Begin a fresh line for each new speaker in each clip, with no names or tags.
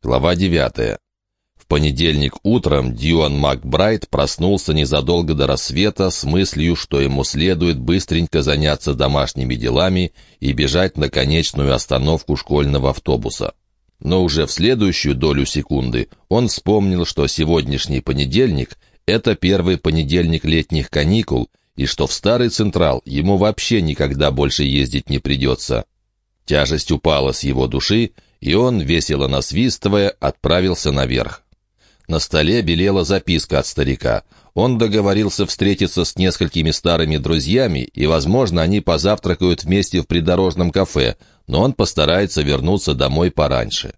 Глава 9. В понедельник утром Дьюан Макбрайт проснулся незадолго до рассвета с мыслью, что ему следует быстренько заняться домашними делами и бежать на конечную остановку школьного автобуса. Но уже в следующую долю секунды он вспомнил, что сегодняшний понедельник — это первый понедельник летних каникул, и что в Старый Централ ему вообще никогда больше ездить не придется. Тяжесть упала с его души, и он, весело насвистывая, отправился наверх. На столе белела записка от старика. Он договорился встретиться с несколькими старыми друзьями, и, возможно, они позавтракают вместе в придорожном кафе, но он постарается вернуться домой пораньше.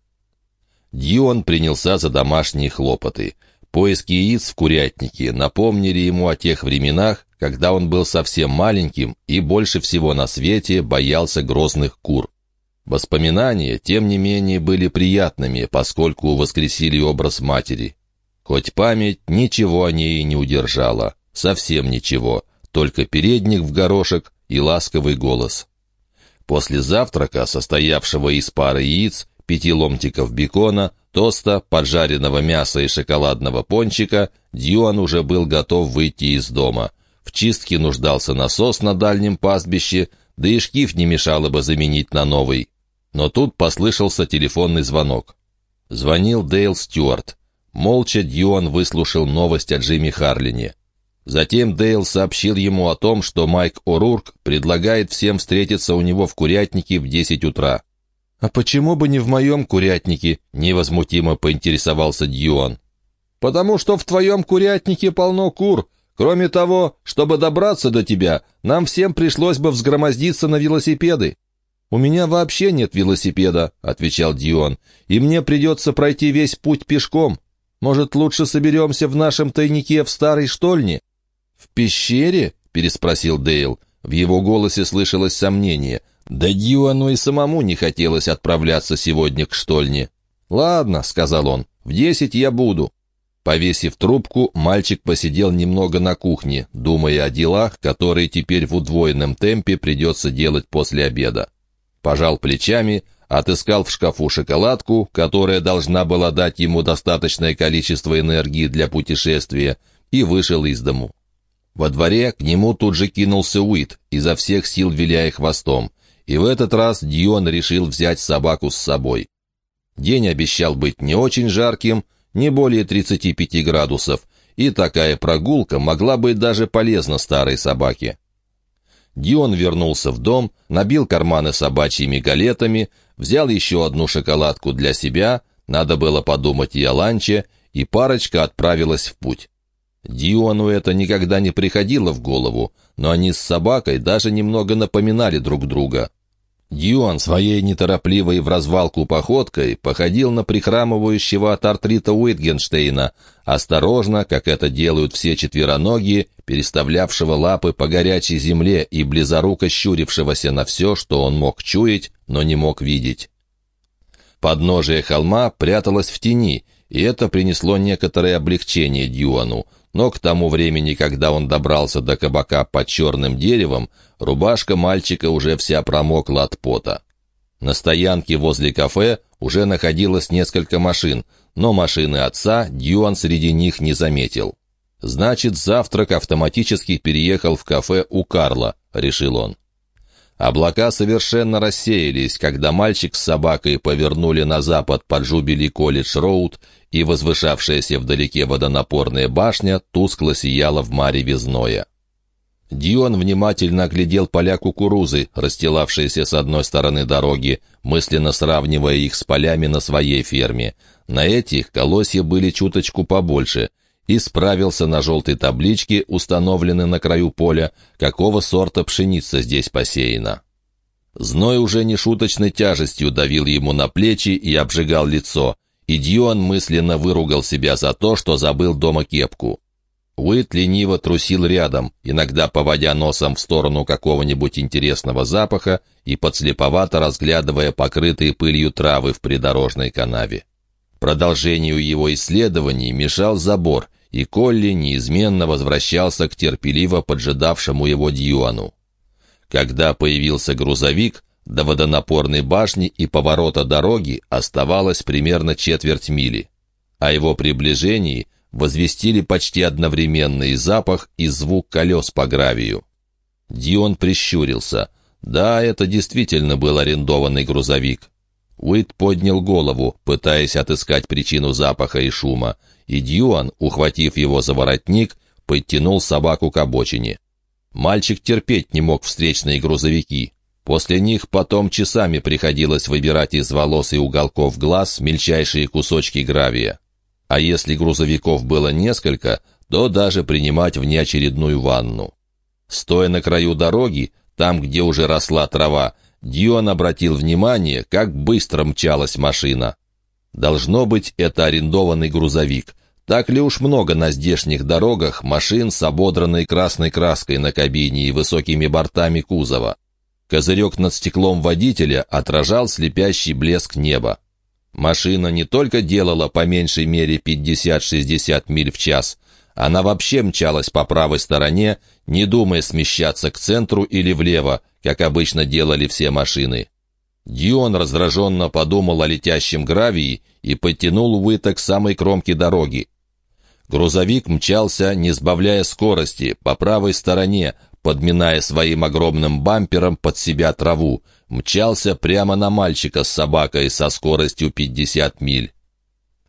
Дьюан принялся за домашние хлопоты. Поиски яиц в курятнике напомнили ему о тех временах, когда он был совсем маленьким и больше всего на свете боялся грозных кур. Воспоминания, тем не менее, были приятными, поскольку воскресили образ матери. Хоть память ничего о ней не удержала, совсем ничего, только передник в горошек и ласковый голос. После завтрака, состоявшего из пары яиц, пяти ломтиков бекона, тоста, поджаренного мяса и шоколадного пончика, Дьюан уже был готов выйти из дома. В чистке нуждался насос на дальнем пастбище, да и шкив не мешало бы заменить на новый. Но тут послышался телефонный звонок. Звонил Дейл Стюарт. Молча Дьюан выслушал новость о Джимми Харлине. Затем Дейл сообщил ему о том, что Майк О'Рурк предлагает всем встретиться у него в курятнике в 10 утра. «А почему бы не в моем курятнике?» — невозмутимо поинтересовался Дьюан. «Потому что в твоем курятнике полно кур. Кроме того, чтобы добраться до тебя, нам всем пришлось бы взгромоздиться на велосипеды. «У меня вообще нет велосипеда», — отвечал Дион, «и мне придется пройти весь путь пешком. Может, лучше соберемся в нашем тайнике в старой штольне?» «В пещере?» — переспросил Дейл. В его голосе слышалось сомнение. Да Дьюану и самому не хотелось отправляться сегодня к штольне. «Ладно», — сказал он, — «в десять я буду». Повесив трубку, мальчик посидел немного на кухне, думая о делах, которые теперь в удвоенном темпе придется делать после обеда пожал плечами, отыскал в шкафу шоколадку, которая должна была дать ему достаточное количество энергии для путешествия, и вышел из дому. Во дворе к нему тут же кинулся Уит, изо всех сил виляя хвостом, и в этот раз Дион решил взять собаку с собой. День обещал быть не очень жарким, не более 35 градусов, и такая прогулка могла быть даже полезна старой собаке. Дион вернулся в дом, набил карманы собачьими галетами, взял еще одну шоколадку для себя, надо было подумать и о ланче, и парочка отправилась в путь. Диону это никогда не приходило в голову, но они с собакой даже немного напоминали друг друга. Дьюан своей неторопливой в развалку походкой походил на прихрамывающего от артрита Уитгенштейна, осторожно, как это делают все четвероногие, переставлявшего лапы по горячей земле и близоруко щурившегося на все, что он мог чуять, но не мог видеть. Подножие холма пряталось в тени, и это принесло некоторое облегчение Дьюану, но к тому времени, когда он добрался до кабака под черным деревом, рубашка мальчика уже вся промокла от пота. На стоянке возле кафе уже находилось несколько машин, но машины отца Дьюан среди них не заметил. «Значит, завтрак автоматически переехал в кафе у Карла», — решил он. Облака совершенно рассеялись, когда мальчик с собакой повернули на запад по Джубили Колледж-Роуд, и возвышавшаяся вдалеке водонапорная башня тускло сияла в маре везноя. Дион внимательно оглядел поля кукурузы, расстилавшиеся с одной стороны дороги, мысленно сравнивая их с полями на своей ферме. На этих колосья были чуточку побольше, и справился на желтой табличке, установленной на краю поля, какого сорта пшеница здесь посеяна. Зной уже нешуточной тяжестью давил ему на плечи и обжигал лицо, и Дьюан мысленно выругал себя за то, что забыл дома кепку. Уит лениво трусил рядом, иногда поводя носом в сторону какого-нибудь интересного запаха и подслеповато разглядывая покрытые пылью травы в придорожной канаве. Продолжению его исследований мешал забор, и Колли неизменно возвращался к терпеливо поджидавшему его Дьюану. Когда появился грузовик, До водонапорной башни и поворота дороги оставалось примерно четверть мили. О его приближении возвестили почти одновременно и запах, и звук колес по гравию. Дион прищурился. Да, это действительно был арендованный грузовик. Уит поднял голову, пытаясь отыскать причину запаха и шума, и Дьюан, ухватив его за воротник, подтянул собаку к обочине. Мальчик терпеть не мог встречные грузовики. После них потом часами приходилось выбирать из волос и уголков глаз мельчайшие кусочки гравия. А если грузовиков было несколько, то даже принимать внеочередную ванну. Стоя на краю дороги, там, где уже росла трава, Дион обратил внимание, как быстро мчалась машина. Должно быть, это арендованный грузовик. Так ли уж много на здешних дорогах машин с ободранной красной краской на кабине и высокими бортами кузова? Козырек над стеклом водителя отражал слепящий блеск неба. Машина не только делала по меньшей мере 50-60 миль в час, она вообще мчалась по правой стороне, не думая смещаться к центру или влево, как обычно делали все машины. Дион раздраженно подумал о летящем гравии и подтянул Уита к самой кромке дороги. Грузовик мчался, не сбавляя скорости, по правой стороне, подминая своим огромным бампером под себя траву, мчался прямо на мальчика с собакой со скоростью 50 миль.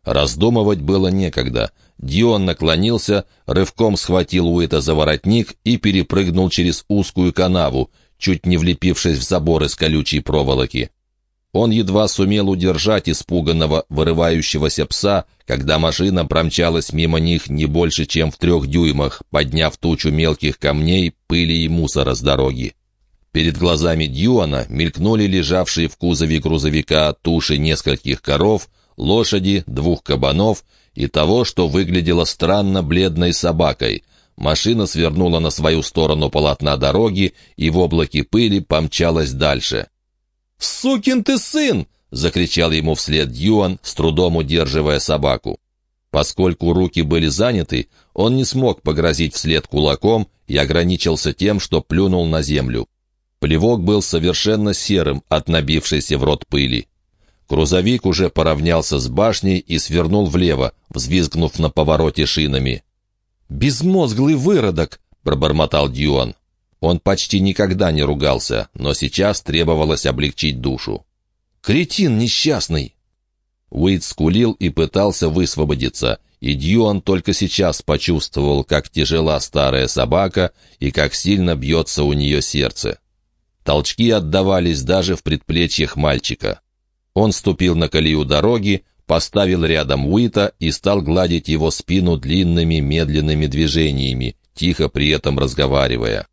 Раздумывать было некогда. Дион наклонился, рывком схватил Уита за воротник и перепрыгнул через узкую канаву, чуть не влепившись в забор из колючей проволоки. Он едва сумел удержать испуганного, вырывающегося пса, когда машина промчалась мимо них не больше, чем в трех дюймах, подняв тучу мелких камней, пыли и мусора с дороги. Перед глазами Дьюана мелькнули лежавшие в кузове грузовика туши нескольких коров, лошади, двух кабанов и того, что выглядело странно бледной собакой. Машина свернула на свою сторону полотна дороги и в облаке пыли помчалась дальше. «Сукин ты сын!» — закричал ему вслед Юан, с трудом удерживая собаку. Поскольку руки были заняты, он не смог погрозить вслед кулаком и ограничился тем, что плюнул на землю. Плевок был совершенно серым от набившейся в рот пыли. Грузовик уже поравнялся с башней и свернул влево, взвизгнув на повороте шинами. «Безмозглый выродок!» — пробормотал Дьюан. Он почти никогда не ругался, но сейчас требовалось облегчить душу. «Кретин несчастный!» Уит скулил и пытался высвободиться, и Дьюан только сейчас почувствовал, как тяжела старая собака и как сильно бьется у нее сердце. Толчки отдавались даже в предплечьях мальчика. Он ступил на колею дороги, поставил рядом Уита и стал гладить его спину длинными медленными движениями, тихо при этом разговаривая.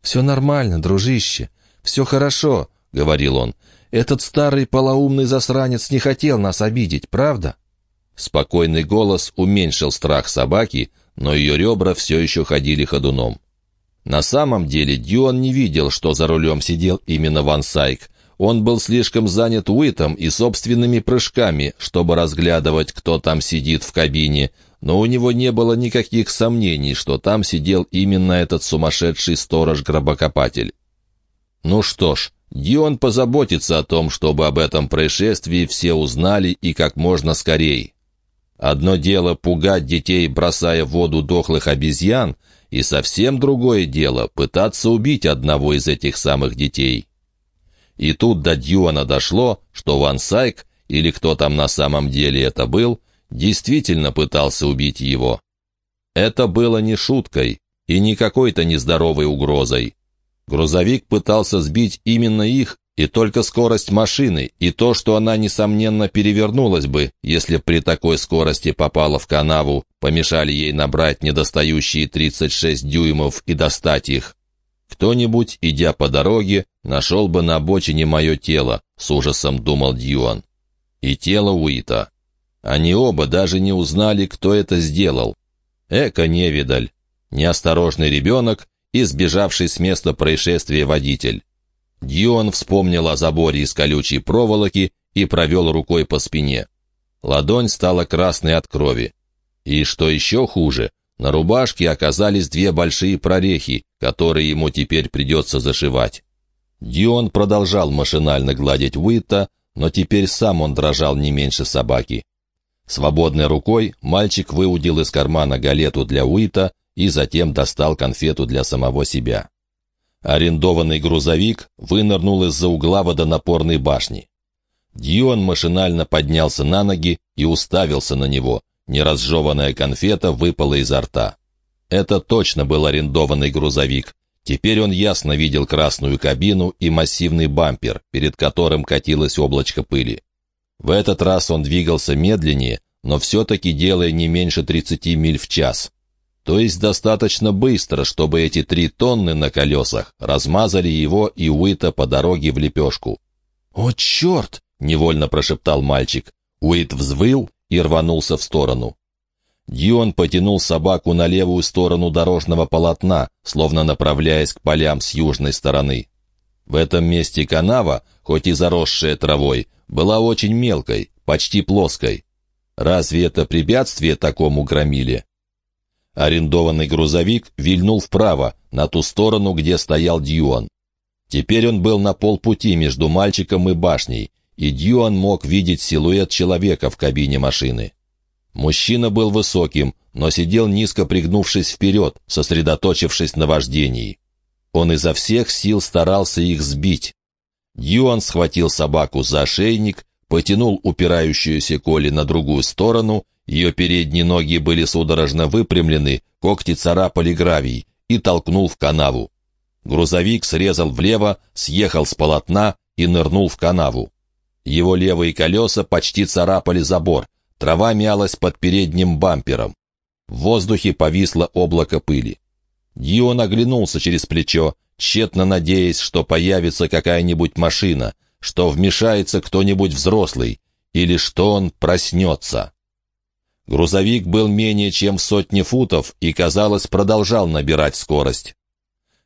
«Все нормально, дружище, все хорошо», — говорил он. «Этот старый полоумный засранец не хотел нас обидеть, правда?» Спокойный голос уменьшил страх собаки, но ее ребра все еще ходили ходуном. На самом деле Дюан не видел, что за рулем сидел именно Ван Сайк. Он был слишком занят Уитом и собственными прыжками, чтобы разглядывать, кто там сидит в кабине, но у него не было никаких сомнений, что там сидел именно этот сумасшедший сторож-гробокопатель. Ну что ж, Дион позаботится о том, чтобы об этом происшествии все узнали и как можно скорее. Одно дело пугать детей, бросая в воду дохлых обезьян, и совсем другое дело пытаться убить одного из этих самых детей. И тут до Дьюана дошло, что Ван Сайк, или кто там на самом деле это был, действительно пытался убить его. Это было не шуткой и не какой-то нездоровой угрозой. Грузовик пытался сбить именно их, и только скорость машины, и то, что она, несомненно, перевернулась бы, если при такой скорости попала в канаву, помешали ей набрать недостающие 36 дюймов и достать их. Кто-нибудь, идя по дороге, нашел бы на обочине мое тело, с ужасом думал Дьюан. И тело Уита. Они оба даже не узнали, кто это сделал. Эко-невидаль, неосторожный ребенок и сбежавший с места происшествия водитель. Дьюан вспомнил о заборе из колючей проволоки и провел рукой по спине. Ладонь стала красной от крови. И что еще хуже, на рубашке оказались две большие прорехи, которые ему теперь придется зашивать. Дион продолжал машинально гладить Уитта, но теперь сам он дрожал не меньше собаки. Свободной рукой мальчик выудил из кармана галету для Уита и затем достал конфету для самого себя. Арендованный грузовик вынырнул из-за угла водонапорной башни. Дион машинально поднялся на ноги и уставился на него. Неразжеванная конфета выпала изо рта. Это точно был арендованный грузовик. Теперь он ясно видел красную кабину и массивный бампер, перед которым катилось облачко пыли. В этот раз он двигался медленнее, но все-таки делая не меньше 30 миль в час. То есть достаточно быстро, чтобы эти три тонны на колесах размазали его и Уита по дороге в лепешку. «О, черт!» — невольно прошептал мальчик. Уит взвыл и рванулся в сторону. Дион потянул собаку на левую сторону дорожного полотна, словно направляясь к полям с южной стороны. В этом месте канава, хоть и заросшая травой, была очень мелкой, почти плоской. Разве это препятствие такому громиле? Арендованный грузовик вильнул вправо, на ту сторону, где стоял Дьюан. Теперь он был на полпути между мальчиком и башней, и Дьюан мог видеть силуэт человека в кабине машины. Мужчина был высоким, но сидел низко пригнувшись вперед, сосредоточившись на вождении. Он изо всех сил старался их сбить. Дьюан схватил собаку за ошейник, потянул упирающуюся Коли на другую сторону ее передние ноги были судорожно выпрямлены, когти царапали гравий, и толкнул в канаву. Грузовик срезал влево, съехал с полотна и нырнул в канаву. Его левые колеса почти царапали забор, трава мялась под передним бампером. В воздухе повисло облако пыли. Дион оглянулся через плечо, тщетно надеясь, что появится какая-нибудь машина, что вмешается кто-нибудь взрослый, или что он проснется. Грузовик был менее чем в сотне футов и, казалось, продолжал набирать скорость.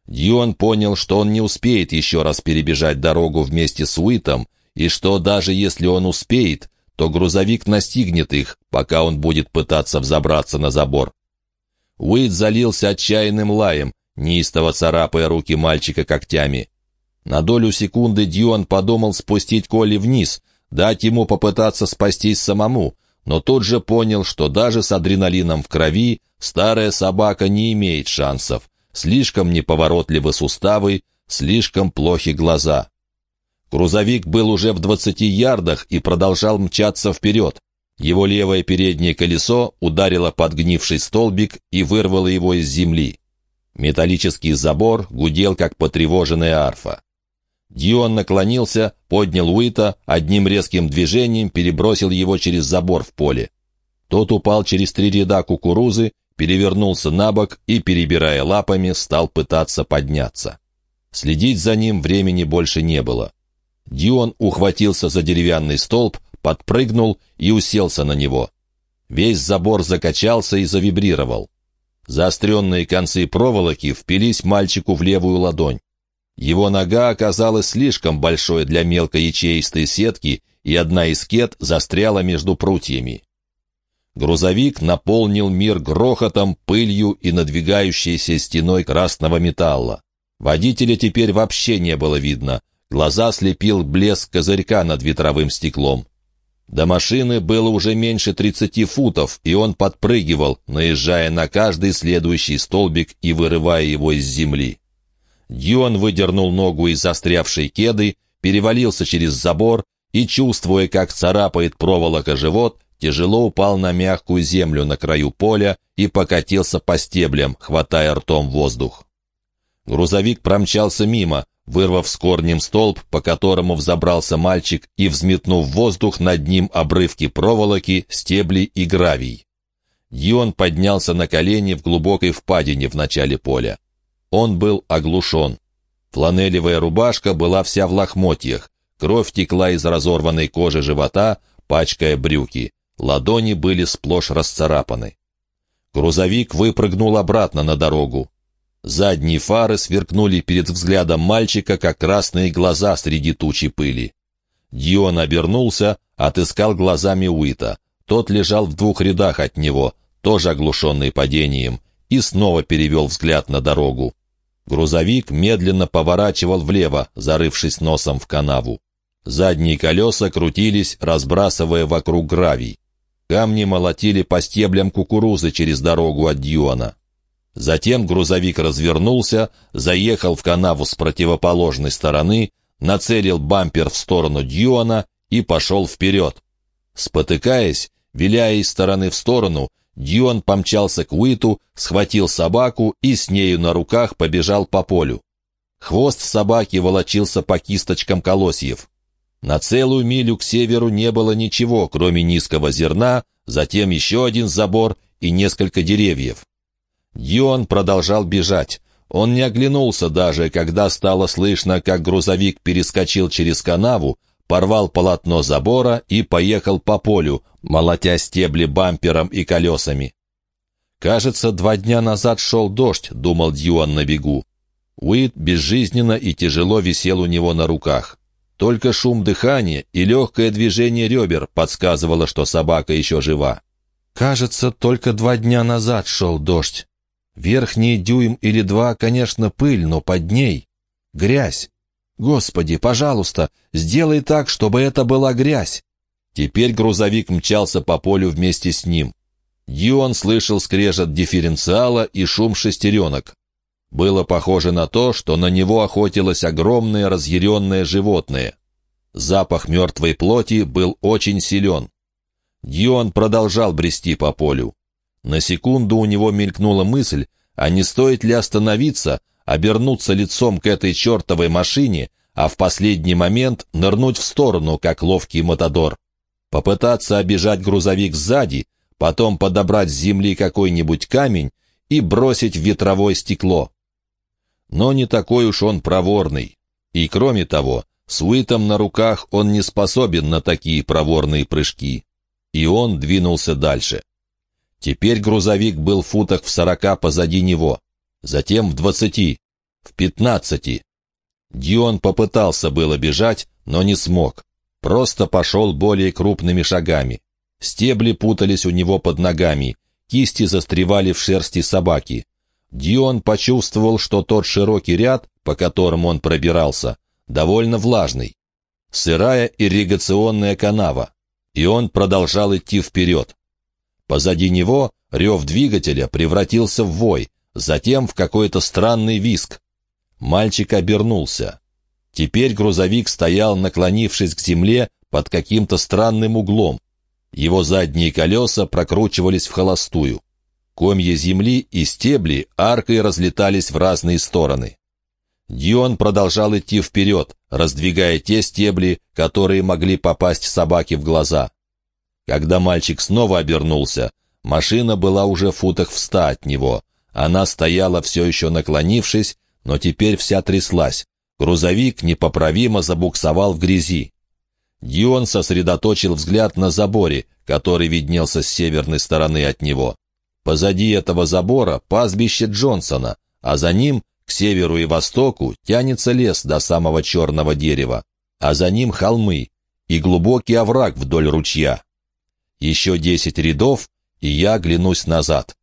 Дьюан понял, что он не успеет еще раз перебежать дорогу вместе с Уитом, и что даже если он успеет, то грузовик настигнет их, пока он будет пытаться взобраться на забор. Уит залился отчаянным лаем, неистово царапая руки мальчика когтями. На долю секунды Дьюан подумал спустить Коли вниз, дать ему попытаться спастись самому, но тут же понял, что даже с адреналином в крови старая собака не имеет шансов. Слишком неповоротливы суставы, слишком плохи глаза. Грузовик был уже в двадцати ярдах и продолжал мчаться вперед. Его левое переднее колесо ударило подгнивший столбик и вырвало его из земли. Металлический забор гудел, как потревоженная арфа. Дион наклонился, поднял Уита, одним резким движением перебросил его через забор в поле. Тот упал через три ряда кукурузы, перевернулся на бок и, перебирая лапами, стал пытаться подняться. Следить за ним времени больше не было. Дион ухватился за деревянный столб, подпрыгнул и уселся на него. Весь забор закачался и завибрировал. Заостренные концы проволоки впились мальчику в левую ладонь. Его нога оказалась слишком большой для мелкоячеистой сетки, и одна из кет застряла между прутьями. Грузовик наполнил мир грохотом, пылью и надвигающейся стеной красного металла. Водителя теперь вообще не было видно. Глаза слепил блеск козырька над ветровым стеклом. До машины было уже меньше тридцати футов, и он подпрыгивал, наезжая на каждый следующий столбик и вырывая его из земли. Дьюан выдернул ногу из застрявшей кеды, перевалился через забор и, чувствуя, как царапает проволока живот, тяжело упал на мягкую землю на краю поля и покатился по стеблям, хватая ртом воздух. Грузовик промчался мимо, вырвав с корнем столб, по которому взобрался мальчик и взметнув воздух над ним обрывки проволоки, стебли и гравий. Дион поднялся на колени в глубокой впадине в начале поля. Он был оглушен. Фланелевая рубашка была вся в лохмотьях. Кровь текла из разорванной кожи живота, пачкая брюки. Ладони были сплошь расцарапаны. Грузовик выпрыгнул обратно на дорогу. Задние фары сверкнули перед взглядом мальчика, как красные глаза среди тучи пыли. Дион обернулся, отыскал глазами Уита. Тот лежал в двух рядах от него, тоже оглушенный падением и снова перевел взгляд на дорогу. Грузовик медленно поворачивал влево, зарывшись носом в канаву. Задние колеса крутились, разбрасывая вокруг гравий. Камни молотили по стеблям кукурузы через дорогу от Дьюана. Затем грузовик развернулся, заехал в канаву с противоположной стороны, нацелил бампер в сторону Дьюана и пошел вперед. Спотыкаясь, виляя из стороны в сторону, Дьюан помчался к Уиту, схватил собаку и с нею на руках побежал по полю. Хвост собаки волочился по кисточкам колосьев. На целую милю к северу не было ничего, кроме низкого зерна, затем еще один забор и несколько деревьев. Дьюан продолжал бежать. Он не оглянулся даже, когда стало слышно, как грузовик перескочил через канаву, порвал полотно забора и поехал по полю, молотя стебли бампером и колесами. «Кажется, два дня назад шел дождь», — думал Дьюан на бегу. Уит безжизненно и тяжело висел у него на руках. Только шум дыхания и легкое движение ребер подсказывало, что собака еще жива. «Кажется, только два дня назад шел дождь. Верхний дюйм или два, конечно, пыль, но под ней — грязь. Господи, пожалуйста, сделай так, чтобы это была грязь. Теперь грузовик мчался по полю вместе с ним. Дьюан слышал скрежет дифференциала и шум шестеренок. Было похоже на то, что на него охотилось огромное разъяренное животное. Запах мертвой плоти был очень силен. Дьюан продолжал брести по полю. На секунду у него мелькнула мысль, а не стоит ли остановиться, обернуться лицом к этой чертовой машине, а в последний момент нырнуть в сторону, как ловкий мотодор. Попытаться обижать грузовик сзади, потом подобрать с земли какой-нибудь камень и бросить в ветровое стекло. Но не такой уж он проворный. И кроме того, с Уитом на руках он не способен на такие проворные прыжки. И он двинулся дальше. Теперь грузовик был в футах в сорока позади него затем в двадцати, в пятнадцати. Дион попытался было бежать, но не смог. Просто пошел более крупными шагами. Стебли путались у него под ногами, кисти застревали в шерсти собаки. Дион почувствовал, что тот широкий ряд, по которому он пробирался, довольно влажный. Сырая ирригационная канава. И он продолжал идти вперед. Позади него рев двигателя превратился в вой, затем в какой-то странный виск. Мальчик обернулся. Теперь грузовик стоял, наклонившись к земле под каким-то странным углом. Его задние колеса прокручивались в холостую. Комья земли и стебли аркой разлетались в разные стороны. Дион продолжал идти вперед, раздвигая те стебли, которые могли попасть собаке в глаза. Когда мальчик снова обернулся, машина была уже в футах в ста от него — она стояла все еще наклонившись, но теперь вся тряслась. Грузовик непоправимо забуксовал в грязи. Дион сосредоточил взгляд на заборе, который виднелся с северной стороны от него. Позади этого забора пастбище Джонсона, а за ним, к северу и востоку, тянется лес до самого черного дерева, а за ним холмы и глубокий овраг вдоль ручья. Еще десять рядов, и я оглянусь назад.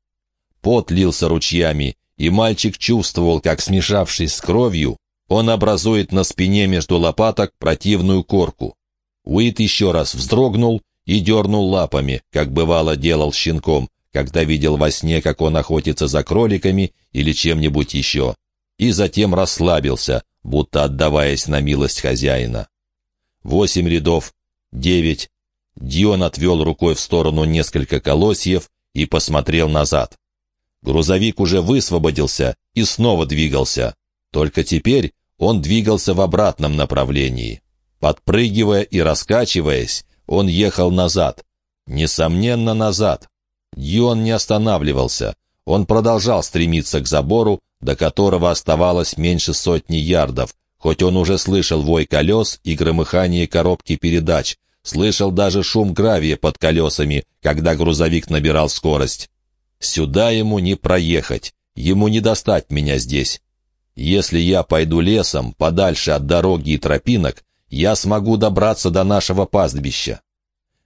Пот лился ручьями, и мальчик чувствовал, как, смешавшись с кровью, он образует на спине между лопаток противную корку. Уит еще раз вздрогнул и дернул лапами, как бывало делал щенком, когда видел во сне, как он охотится за кроликами или чем-нибудь еще, и затем расслабился, будто отдаваясь на милость хозяина. Восемь рядов, девять. Дион отвел рукой в сторону несколько колосьев и посмотрел назад. Грузовик уже высвободился и снова двигался. Только теперь он двигался в обратном направлении. Подпрыгивая и раскачиваясь, он ехал назад. Несомненно, назад. Дьюан не останавливался. Он продолжал стремиться к забору, до которого оставалось меньше сотни ярдов, хоть он уже слышал вой колес и громыхание коробки передач, слышал даже шум гравия под колесами, когда грузовик набирал скорость. Сюда ему не проехать, ему не достать меня здесь. Если я пойду лесом, подальше от дороги и тропинок, я смогу добраться до нашего пастбища.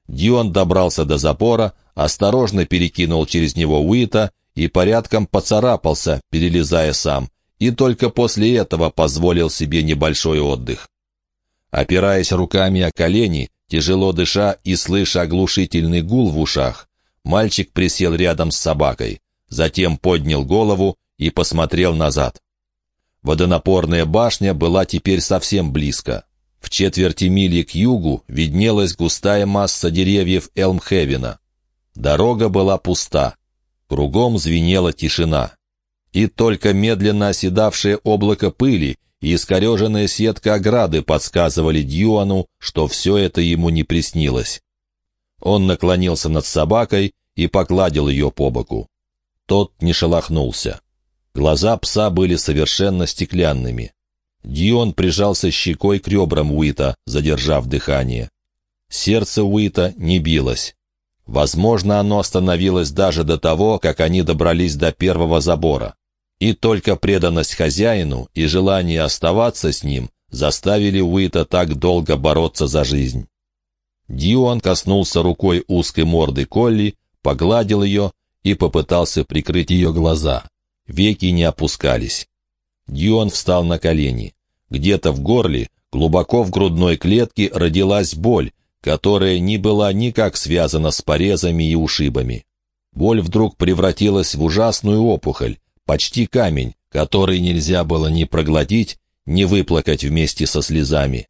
Дион добрался до запора, осторожно перекинул через него Уита и порядком поцарапался, перелезая сам, и только после этого позволил себе небольшой отдых. Опираясь руками о колени, тяжело дыша и слыша оглушительный гул в ушах, мальчик присел рядом с собакой, затем поднял голову и посмотрел назад. Водонапорная башня была теперь совсем близко. В четверти мили к югу виднелась густая масса деревьев Элмхевена. Дорога была пуста. Кругом звенела тишина. И только медленно оседавшее облако пыли и искореженная сетка ограды подсказывали Дьюану, что все это ему не приснилось. Он наклонился над собакой и погладил ее по боку. Тот не шелохнулся. Глаза пса были совершенно стеклянными. Дион прижался щекой к ребрам Уита, задержав дыхание. Сердце Уита не билось. Возможно, оно остановилось даже до того, как они добрались до первого забора. И только преданность хозяину и желание оставаться с ним заставили Уита так долго бороться за жизнь. Дион коснулся рукой узкой морды Колли, погладил ее и попытался прикрыть ее глаза. Веки не опускались. Дион встал на колени. Где-то в горле, глубоко в грудной клетке, родилась боль, которая не была никак связана с порезами и ушибами. Боль вдруг превратилась в ужасную опухоль, почти камень, который нельзя было ни проглотить, ни выплакать вместе со слезами.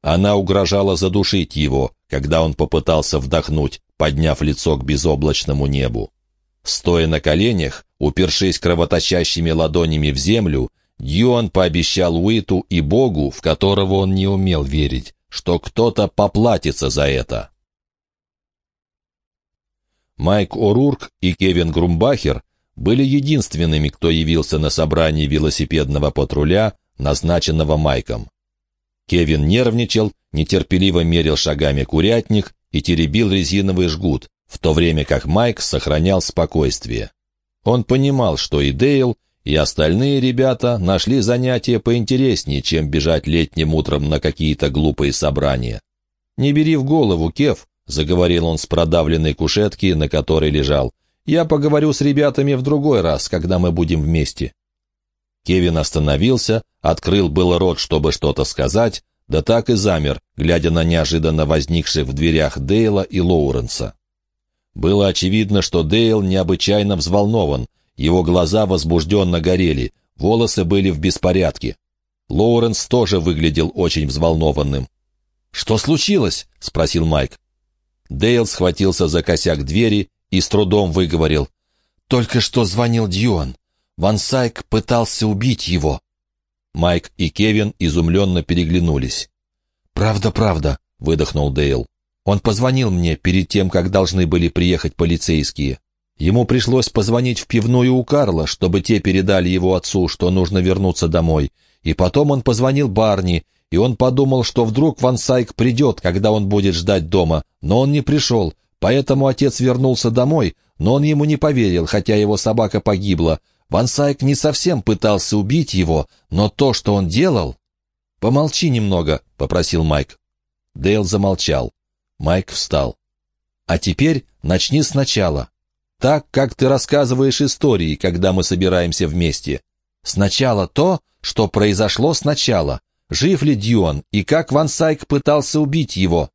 Она угрожала задушить его, когда он попытался вдохнуть, подняв лицо к безоблачному небу. Стоя на коленях, упершись кровоточащими ладонями в землю, Дьюан пообещал Уиту и Богу, в которого он не умел верить, что кто-то поплатится за это. Майк О'Рурк и Кевин Грумбахер были единственными, кто явился на собрании велосипедного патруля, назначенного Майком. Кевин нервничал, нетерпеливо мерил шагами курятник и теребил резиновый жгут, в то время как Майк сохранял спокойствие. Он понимал, что и Дейл, и остальные ребята нашли занятия поинтереснее, чем бежать летним утром на какие-то глупые собрания. «Не бери в голову, Кев», — заговорил он с продавленной кушетки, на которой лежал, — я поговорю с ребятами в другой раз, когда мы будем вместе». Кевин остановился, открыл было рот, чтобы что-то сказать, да так и замер, глядя на неожиданно возникших в дверях Дейла и Лоуренса. Было очевидно, что Дейл необычайно взволнован, его глаза возбужденно горели, волосы были в беспорядке. Лоуренс тоже выглядел очень взволнованным. «Что случилось?» — спросил Майк. Дейл схватился за косяк двери и с трудом выговорил. «Только что звонил Дьюан. Ван Сайк пытался убить его». Майк и Кевин изумленно переглянулись. «Правда, правда», — выдохнул Дейл. «Он позвонил мне перед тем, как должны были приехать полицейские. Ему пришлось позвонить в пивную у Карла, чтобы те передали его отцу, что нужно вернуться домой. И потом он позвонил Барни, и он подумал, что вдруг Ван Сайк придет, когда он будет ждать дома, но он не пришел, Поэтому отец вернулся домой, но он ему не поверил, хотя его собака погибла. Ван Сайк не совсем пытался убить его, но то, что он делал... «Помолчи немного», — попросил Майк. Дейл замолчал. Майк встал. «А теперь начни сначала. Так, как ты рассказываешь истории, когда мы собираемся вместе. Сначала то, что произошло сначала. Жив ли Дьюан и как Ван Сайк пытался убить его?»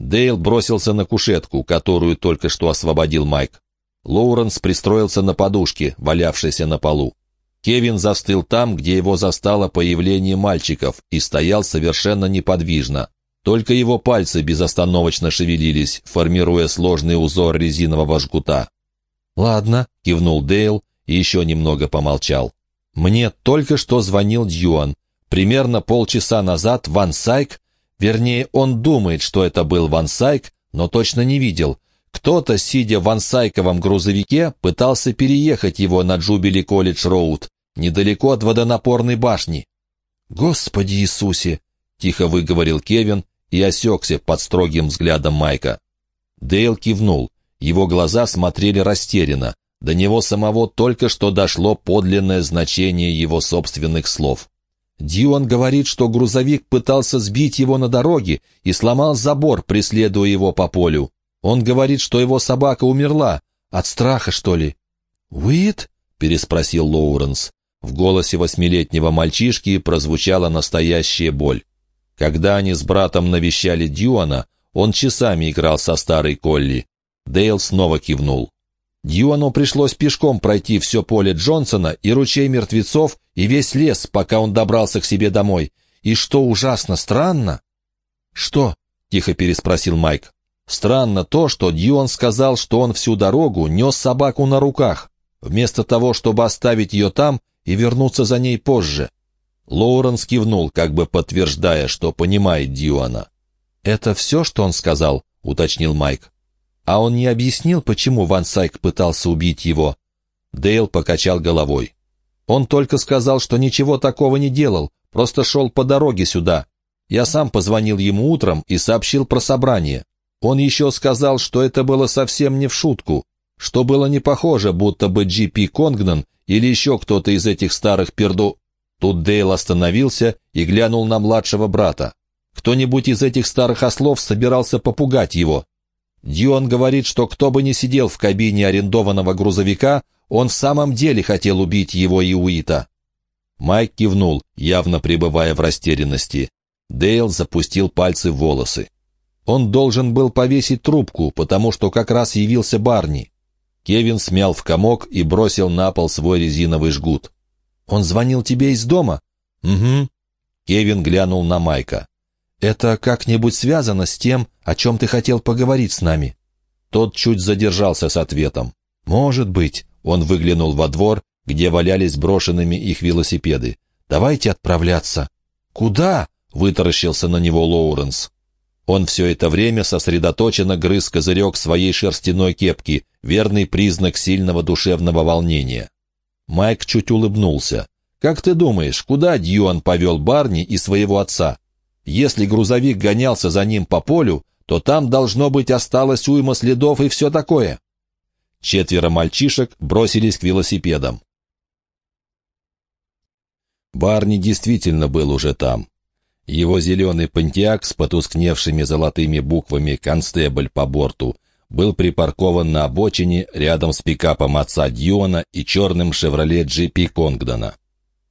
Дейл бросился на кушетку, которую только что освободил Майк. Лоуренс пристроился на подушке, валявшейся на полу. Кевин застыл там, где его застало появление мальчиков, и стоял совершенно неподвижно. Только его пальцы безостановочно шевелились, формируя сложный узор резинового жгута. «Ладно», — кивнул Дейл и еще немного помолчал. «Мне только что звонил Дьюан. Примерно полчаса назад Ван Сайк Вернее, он думает, что это был Ван Сайк, но точно не видел. Кто-то, сидя в вансайковом грузовике, пытался переехать его на Джубили Колледж Роуд, недалеко от водонапорной башни. «Господи Иисусе!» — тихо выговорил Кевин и осекся под строгим взглядом Майка. Дейл кивнул. Его глаза смотрели растерянно. До него самого только что дошло подлинное значение его собственных слов. Дьюан говорит, что грузовик пытался сбить его на дороге и сломал забор, преследуя его по полю. Он говорит, что его собака умерла. От страха, что ли? «Уит?» — переспросил Лоуренс. В голосе восьмилетнего мальчишки прозвучала настоящая боль. Когда они с братом навещали Дьюана, он часами играл со старой Колли. Дейл снова кивнул. Дьюану пришлось пешком пройти все поле Джонсона и ручей мертвецов и весь лес, пока он добрался к себе домой. И что ужасно странно... «Что?» — тихо переспросил Майк. «Странно то, что Дьюан сказал, что он всю дорогу нес собаку на руках, вместо того, чтобы оставить ее там и вернуться за ней позже». Лоуренс кивнул, как бы подтверждая, что понимает Дьюана. «Это все, что он сказал?» — уточнил Майк. «А он не объяснил, почему Ван Сайк пытался убить его?» Дейл покачал головой. «Он только сказал, что ничего такого не делал, просто шел по дороге сюда. Я сам позвонил ему утром и сообщил про собрание. Он еще сказал, что это было совсем не в шутку, что было не похоже, будто бы Джи Пи Конгнан или еще кто-то из этих старых перду...» Тут Дейл остановился и глянул на младшего брата. Кто-нибудь из этих старых ослов собирался попугать его. Дьюан говорит, что кто бы ни сидел в кабине арендованного грузовика, он в самом деле хотел убить его и. Майк кивнул, явно пребывая в растерянности. Дейл запустил пальцы в волосы. Он должен был повесить трубку, потому что как раз явился Барни. Кевин смял в комок и бросил на пол свой резиновый жгут. «Он звонил тебе из дома?» «Угу». Кевин глянул на Майка. «Это как-нибудь связано с тем, о чем ты хотел поговорить с нами?» Тот чуть задержался с ответом. «Может быть». Он выглянул во двор, где валялись брошенными их велосипеды. «Давайте отправляться». «Куда?» — вытаращился на него Лоуренс. Он все это время сосредоточенно грыз козырек своей шерстяной кепки, верный признак сильного душевного волнения. Майк чуть улыбнулся. «Как ты думаешь, куда Дьюан повел Барни и своего отца?» Если грузовик гонялся за ним по полю, то там, должно быть, осталось уйма следов и все такое. Четверо мальчишек бросились к велосипедам. Барни действительно был уже там. Его зеленый пантеак с потускневшими золотыми буквами «Констебль» по борту был припаркован на обочине рядом с пикапом отца Дьюана и черным «Шевроле Джипи Конгдона.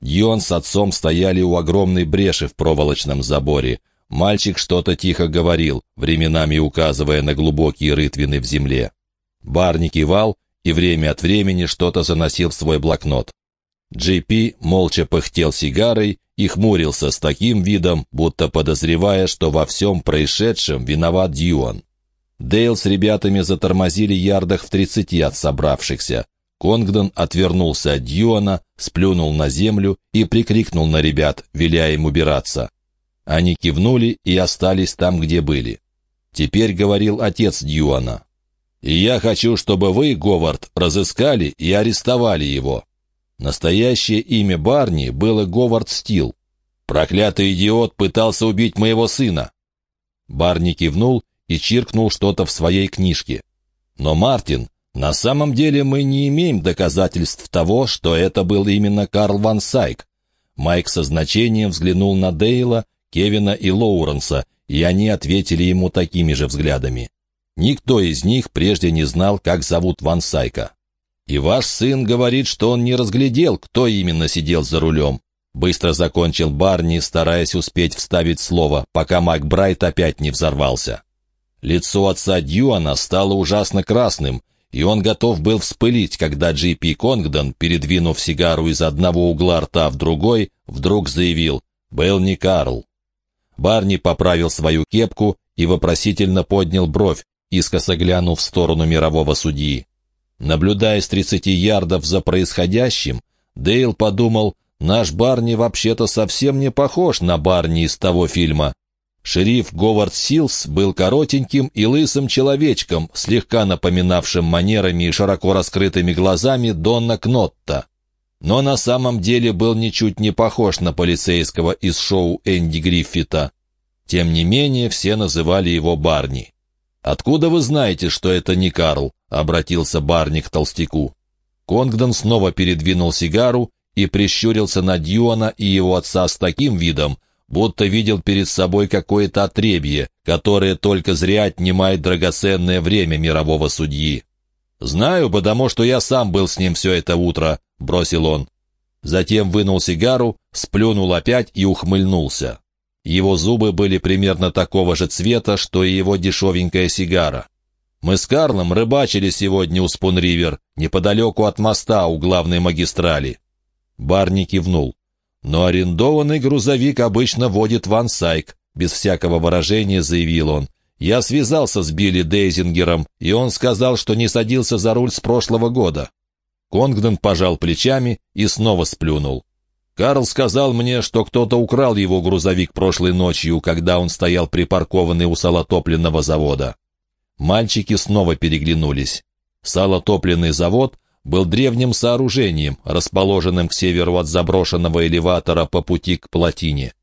Йон с отцом стояли у огромной бреши в проволочном заборе. Мальчик что-то тихо говорил, временами указывая на глубокие рытвины в земле. Барни кивал и время от времени что-то заносил в свой блокнот. Джей Пи молча пыхтел сигарой и хмурился с таким видом, будто подозревая, что во всем происшедшем виноват Дьюан. Дейл с ребятами затормозили ярдах в тридцати от собравшихся. Конгдон отвернулся от Дьюана, сплюнул на землю и прикрикнул на ребят, веля им убираться. Они кивнули и остались там, где были. Теперь говорил отец Дьюана. «И я хочу, чтобы вы, Говард, разыскали и арестовали его». Настоящее имя Барни было Говард Стил. «Проклятый идиот пытался убить моего сына!» Барни кивнул и чиркнул что-то в своей книжке. Но Мартин, на самом деле мы не имеем доказательств того, что это был именно Карл Ван Сайк. Майк со значением взглянул на Дейла, Кевина и Лоуренса, и они ответили ему такими же взглядами. Никто из них прежде не знал, как зовут Ван Сайка. «И ваш сын говорит, что он не разглядел, кто именно сидел за рулем». Быстро закончил Барни, стараясь успеть вставить слово, пока Майк Брайт опять не взорвался. Лицо отца Дьюана стало ужасно красным, и он готов был вспылить, когда Джи Пи Конгдон, передвинув сигару из одного угла рта в другой, вдруг заявил «Был не Карл». Барни поправил свою кепку и вопросительно поднял бровь, искоса глянув в сторону мирового судьи. Наблюдая с тридцати ярдов за происходящим, Дейл подумал, наш Барни вообще-то совсем не похож на Барни из того фильма. Шериф Говард Силс был коротеньким и лысым человечком, слегка напоминавшим манерами и широко раскрытыми глазами Донна Кнотта. Но на самом деле был ничуть не похож на полицейского из шоу Энди Гриффита. Тем не менее, все называли его Барни. «Откуда вы знаете, что это не Карл?» — обратился Барни к толстяку. Конгдон снова передвинул сигару и прищурился на Дьюана и его отца с таким видом, будто видел перед собой какое-то отребье, которое только зря отнимает драгоценное время мирового судьи. «Знаю, потому что я сам был с ним все это утро», — бросил он. Затем вынул сигару, сплюнул опять и ухмыльнулся. Его зубы были примерно такого же цвета, что и его дешевенькая сигара. Мы с Карлом рыбачили сегодня у Спун-Ривер, неподалеку от моста у главной магистрали. Барни кивнул. Но арендованный грузовик обычно водит Ван Сайк, без всякого выражения заявил он. Я связался с Билли Дейзингером, и он сказал, что не садился за руль с прошлого года. Конгден пожал плечами и снова сплюнул. Карл сказал мне, что кто-то украл его грузовик прошлой ночью, когда он стоял припаркованный у салотопленного завода. Мальчики снова переглянулись. Салотопленный завод был древним сооружением, расположенным к северу от заброшенного элеватора по пути к плотине.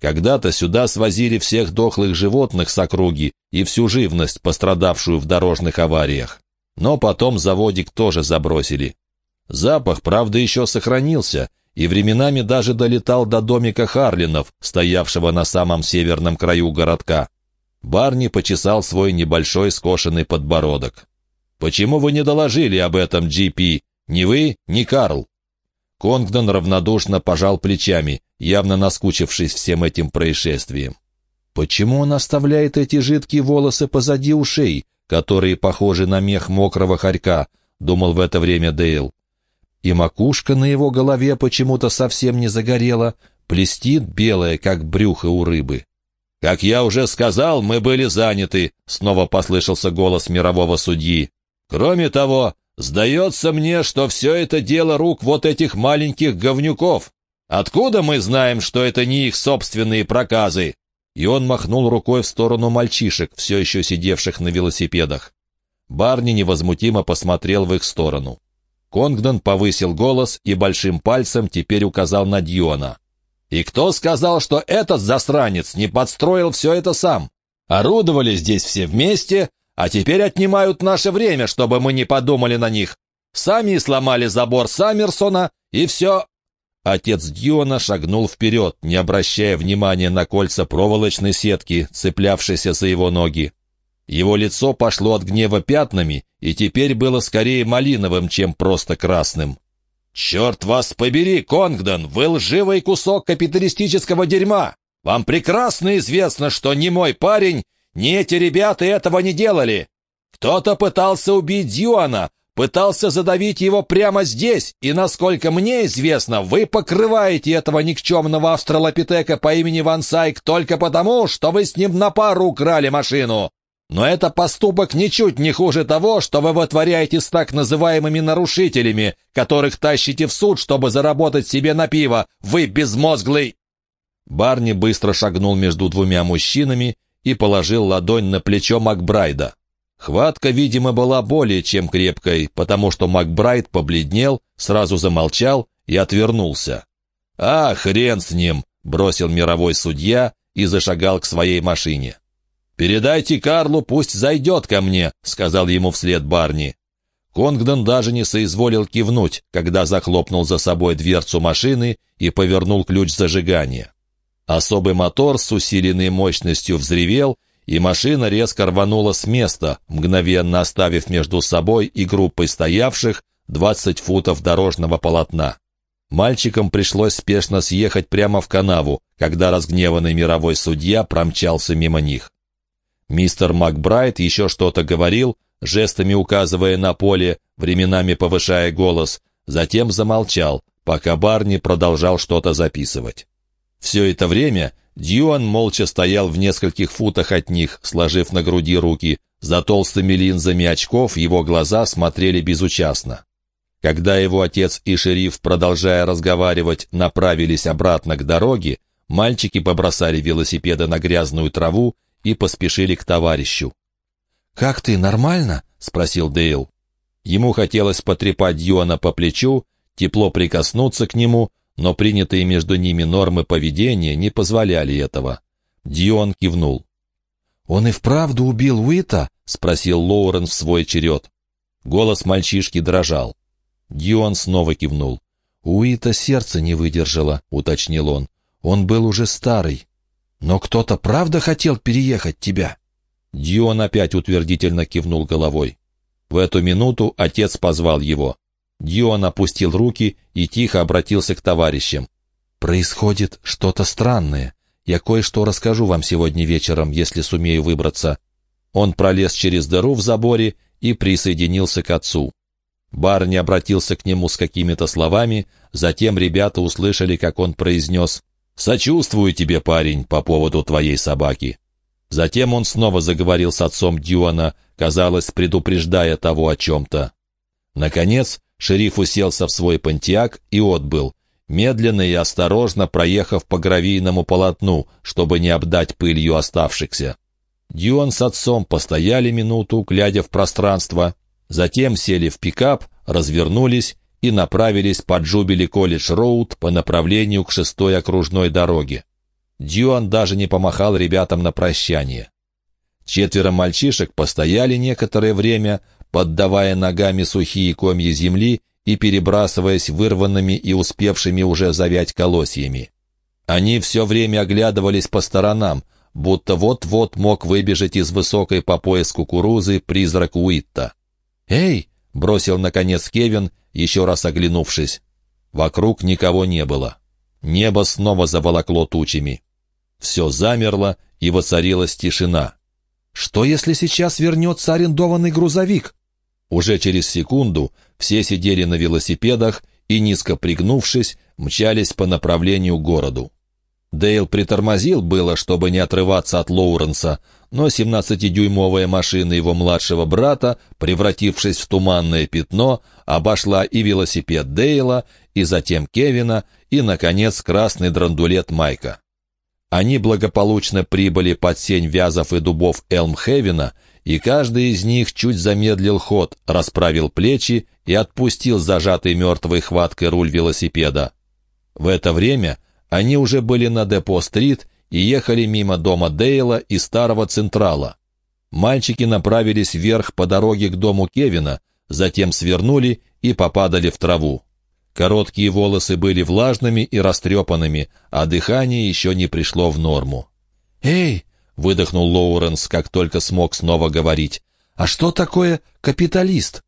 Когда-то сюда свозили всех дохлых животных с округи и всю живность, пострадавшую в дорожных авариях. Но потом заводик тоже забросили. Запах, правда, еще сохранился, и временами даже долетал до домика Харлинов, стоявшего на самом северном краю городка. Барни почесал свой небольшой скошенный подбородок. «Почему вы не доложили об этом, Джи-Пи? Ни вы, ни Карл?» Конгдон равнодушно пожал плечами, явно наскучившись всем этим происшествием. Почему он оставляет эти жидкие волосы позади ушей, которые похожи на мех мокрого хорька, думал в это время Дейл. И макушка на его голове почему-то совсем не загорела, плестит белая, как брюхо у рыбы. «Как я уже сказал, мы были заняты», — снова послышался голос мирового судьи. «Кроме того, Сдается мне, что все это дело рук вот этих маленьких говнюков. Откуда мы знаем, что это не их собственные проказы?» И он махнул рукой в сторону мальчишек, все еще сидевших на велосипедах. Барни невозмутимо посмотрел в их сторону. Конгдон повысил голос и большим пальцем теперь указал на Дьона. «И кто сказал, что этот засранец не подстроил все это сам? Орудовали здесь все вместе, а теперь отнимают наше время, чтобы мы не подумали на них. Сами сломали забор Саммерсона, и все...» Отец Дьюана шагнул вперед, не обращая внимания на кольца проволочной сетки, цеплявшейся за его ноги. Его лицо пошло от гнева пятнами, и теперь было скорее малиновым, чем просто красным. «Черт вас побери, Конгдон, вы лживый кусок капиталистического дерьма! Вам прекрасно известно, что не мой парень не эти ребята этого не делали. Кто-то пытался убить Дьюана, пытался задавить его прямо здесь, и, насколько мне известно, вы покрываете этого никчемного австралопитека по имени Ван Сайк только потому, что вы с ним на пару украли машину. Но это поступок ничуть не хуже того, что вы вытворяете с так называемыми нарушителями, которых тащите в суд, чтобы заработать себе на пиво. Вы безмозглый!» Барни быстро шагнул между двумя мужчинами и положил ладонь на плечо Макбрайда. Хватка, видимо, была более чем крепкой, потому что Макбрайд побледнел, сразу замолчал и отвернулся. «А, хрен с ним!» — бросил мировой судья и зашагал к своей машине. «Передайте Карлу, пусть зайдет ко мне», — сказал ему вслед Барни. Конгдон даже не соизволил кивнуть, когда захлопнул за собой дверцу машины и повернул ключ зажигания. Особый мотор с усиленной мощностью взревел, и машина резко рванула с места, мгновенно оставив между собой и группой стоявших 20 футов дорожного полотна. Мальчикам пришлось спешно съехать прямо в канаву, когда разгневанный мировой судья промчался мимо них. Мистер Макбрайт еще что-то говорил, жестами указывая на поле, временами повышая голос, затем замолчал, пока Барни продолжал что-то записывать. Все это время Дьюан молча стоял в нескольких футах от них, сложив на груди руки. За толстыми линзами очков его глаза смотрели безучастно. Когда его отец и шериф, продолжая разговаривать, направились обратно к дороге, мальчики побросали велосипеды на грязную траву и поспешили к товарищу. «Как ты, нормально?» — спросил Дейл. Ему хотелось потрепать Дьюана по плечу, тепло прикоснуться к нему, но принятые между ними нормы поведения не позволяли этого. Дион кивнул. «Он и вправду убил Уита?» — спросил Лоурен в свой черед. Голос мальчишки дрожал. Дион снова кивнул. «Уита сердце не выдержало», — уточнил он. «Он был уже старый. Но кто-то правда хотел переехать тебя?» Дион опять утвердительно кивнул головой. В эту минуту отец позвал его. Дьюан опустил руки и тихо обратился к товарищам. «Происходит что-то странное. Я кое-что расскажу вам сегодня вечером, если сумею выбраться». Он пролез через дыру в заборе и присоединился к отцу. Барни обратился к нему с какими-то словами, затем ребята услышали, как он произнес «Сочувствую тебе, парень, по поводу твоей собаки». Затем он снова заговорил с отцом Дюана, казалось, предупреждая того о чем-то. Наконец, шериф уселся в свой понтиак и отбыл, медленно и осторожно проехав по гравийному полотну, чтобы не обдать пылью оставшихся. Дюан с отцом постояли минуту, глядя в пространство, затем сели в пикап, развернулись и направились по Джубили Колледж Роуд по направлению к шестой окружной дороге. Дюан даже не помахал ребятам на прощание. Четверо мальчишек постояли некоторое время, поддавая ногами сухие комья земли и перебрасываясь вырванными и успевшими уже завять колосьями. Они все время оглядывались по сторонам, будто вот-вот мог выбежать из высокой по пояс кукурузы призрак Уитта. «Эй!» — бросил, наконец, Кевин, еще раз оглянувшись. Вокруг никого не было. Небо снова заволокло тучами. Все замерло, и воцарилась тишина. «Что, если сейчас вернется арендованный грузовик?» Уже через секунду все сидели на велосипедах и, низко пригнувшись, мчались по направлению к городу. Дейл притормозил было, чтобы не отрываться от Лоуренса, но 17-дюймовая машина его младшего брата, превратившись в туманное пятно, обошла и велосипед Дейла, и затем Кевина, и, наконец, красный драндулет Майка. Они благополучно прибыли под сень вязов и дубов Элмхевена, и каждый из них чуть замедлил ход, расправил плечи и отпустил зажатый мертвой хваткой руль велосипеда. В это время они уже были на Депо-стрит и ехали мимо дома Дейла и старого Централа. Мальчики направились вверх по дороге к дому Кевина, затем свернули и попадали в траву. Короткие волосы были влажными и растрепанными, а дыхание еще не пришло в норму. «Эй!» — выдохнул Лоуренс, как только смог снова говорить. «А что такое капиталист?»